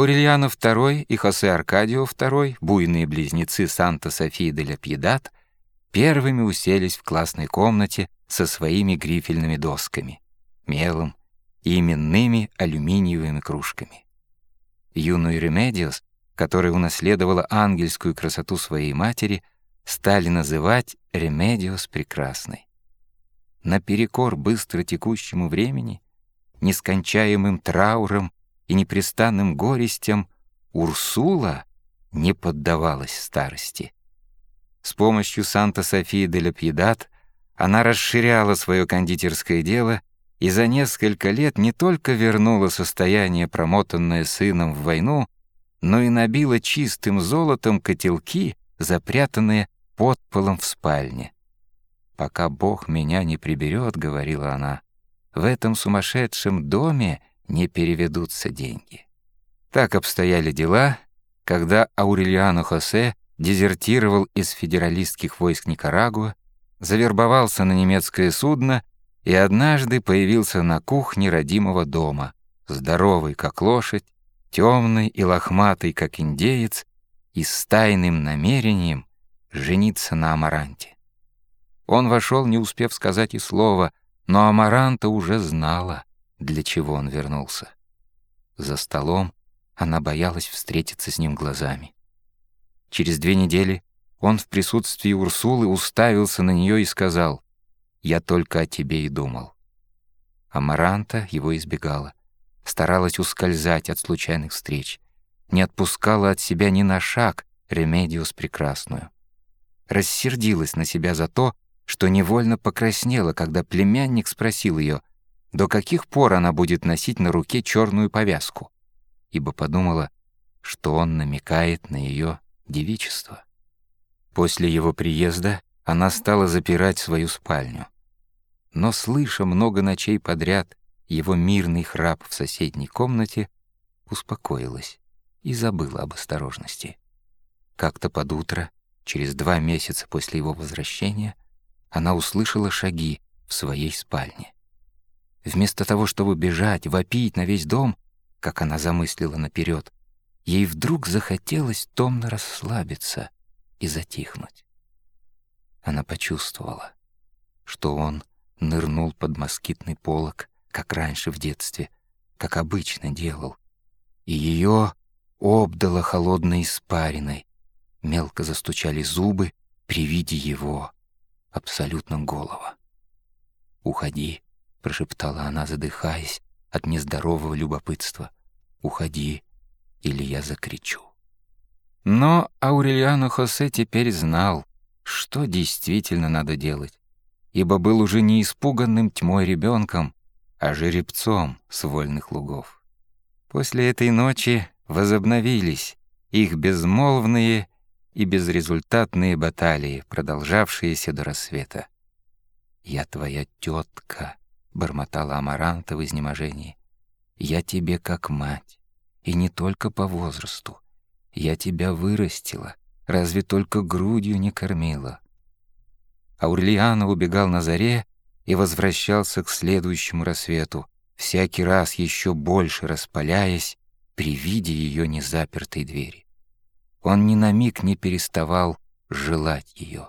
Аурельяно II и Хосе Аркадио II, буйные близнецы Санта-Софии де ла Пьедад, первыми уселись в классной комнате со своими грифельными досками, мелом и именными алюминиевыми кружками. Юную Ремедиос, которая унаследовала ангельскую красоту своей матери, стали называть Ремедиос Прекрасной. Наперекор быстротекущему времени, нескончаемым трауром и непрестанным горестям, Урсула не поддавалась старости. С помощью Санта-Софии де ля Пьедат она расширяла свое кондитерское дело и за несколько лет не только вернула состояние, промотанное сыном в войну, но и набила чистым золотом котелки, запрятанные под полом в спальне. «Пока Бог меня не приберет», — говорила она, — «в этом сумасшедшем доме не переведутся деньги». Так обстояли дела, когда Аурельяно Хосе дезертировал из федералистских войск Никарагуа, завербовался на немецкое судно и однажды появился на кухне родимого дома, здоровый, как лошадь, темный и лохматый, как индеец, и с тайным намерением жениться на Амаранте. Он вошел, не успев сказать и слова, но Амаранта уже знала, для чего он вернулся. За столом она боялась встретиться с ним глазами. Через две недели он в присутствии Урсулы уставился на нее и сказал, «Я только о тебе и думал». Амаранта его избегала, старалась ускользать от случайных встреч, не отпускала от себя ни на шаг Ремедиос Прекрасную. Рассердилась на себя за то, что невольно покраснела, когда племянник спросил ее, до каких пор она будет носить на руке черную повязку, ибо подумала, что он намекает на ее девичество. После его приезда она стала запирать свою спальню. Но, слыша много ночей подряд его мирный храп в соседней комнате, успокоилась и забыла об осторожности. Как-то под утро, через два месяца после его возвращения, она услышала шаги в своей спальне. Вместо того, чтобы бежать, вопить на весь дом, как она замыслила наперед, ей вдруг захотелось томно расслабиться — и затихнуть. Она почувствовала, что он нырнул под москитный полог, как раньше в детстве, как обычно делал, и ее обдало холодной испариной, мелко застучали зубы при виде его, абсолютно голого. «Уходи», — прошептала она, задыхаясь от нездорового любопытства. «Уходи, или я закричу». Но Аурельяно Хосе теперь знал, что действительно надо делать, ибо был уже не испуганным тьмой ребенком, а жеребцом с вольных лугов. После этой ночи возобновились их безмолвные и безрезультатные баталии, продолжавшиеся до рассвета. «Я твоя тетка», — бормотала Амаранта в изнеможении. «Я тебе как мать, и не только по возрасту. Я тебя вырастила, разве только грудью не кормила». Аурлиано убегал на заре и возвращался к следующему рассвету, всякий раз еще больше распаляясь при виде ее незапертой двери. Он ни на миг не переставал желать ее.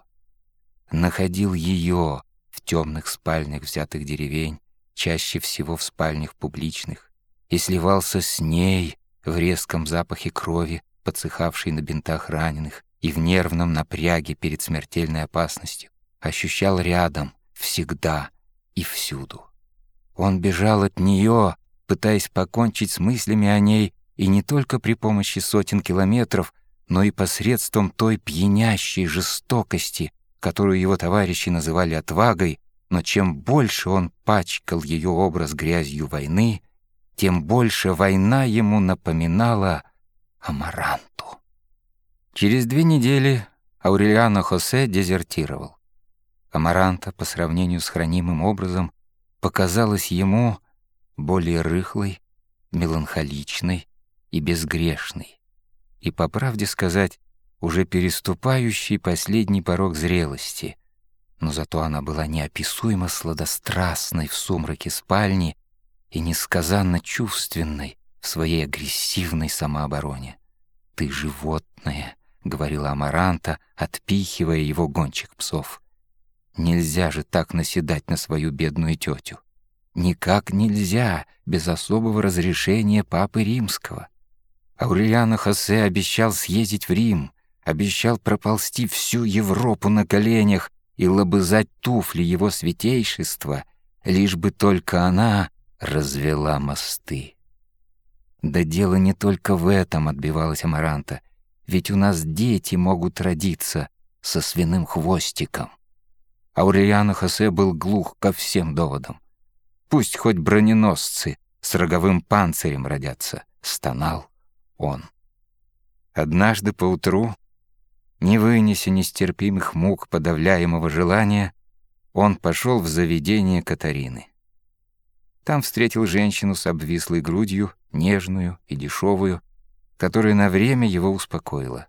Находил ее в темных спальнях взятых деревень, чаще всего в спальнях публичных, и сливался с ней в резком запахе крови, подсыхавший на бинтах раненых и в нервном напряге перед смертельной опасностью, ощущал рядом, всегда и всюду. Он бежал от нее, пытаясь покончить с мыслями о ней и не только при помощи сотен километров, но и посредством той пьянящей жестокости, которую его товарищи называли отвагой, но чем больше он пачкал ее образ грязью войны, тем больше война ему напоминала Амаранту. Через две недели Аурелиано Хосе дезертировал. Амаранта, по сравнению с хранимым образом, показалась ему более рыхлой, меланхоличной и безгрешной, и, по правде сказать, уже переступающей последний порог зрелости, но зато она была неописуемо сладострастной в сумраке спальни и несказанно чувственной в своей агрессивной самообороне. «Ты животное», — говорила Амаранта, отпихивая его гонщик псов. «Нельзя же так наседать на свою бедную тетю. Никак нельзя без особого разрешения Папы Римского. Аурельяно Хосе обещал съездить в Рим, обещал проползти всю Европу на коленях и лобызать туфли его святейшества, лишь бы только она развела мосты. Да дело не только в этом, отбивалась Амаранта, ведь у нас дети могут родиться со свиным хвостиком. Аурельяно Хосе был глух ко всем доводам. Пусть хоть броненосцы с роговым панцирем родятся, стонал он. Однажды поутру, не вынеся нестерпимых мук подавляемого желания, он пошел в заведение Катарины. Там встретил женщину с обвислой грудью, нежную и дешевую, которая на время его успокоила.